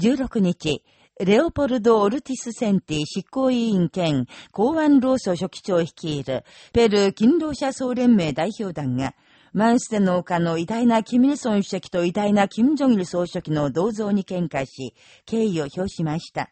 16日、レオポルド・オルティス・センティ執行委員兼公安労組書記長率いるペルー勤労者総連盟代表団が、マンステの丘の偉大なキム・イルソン主席と偉大なキム・ジョギル総書記の銅像に喧嘩し、敬意を表しました。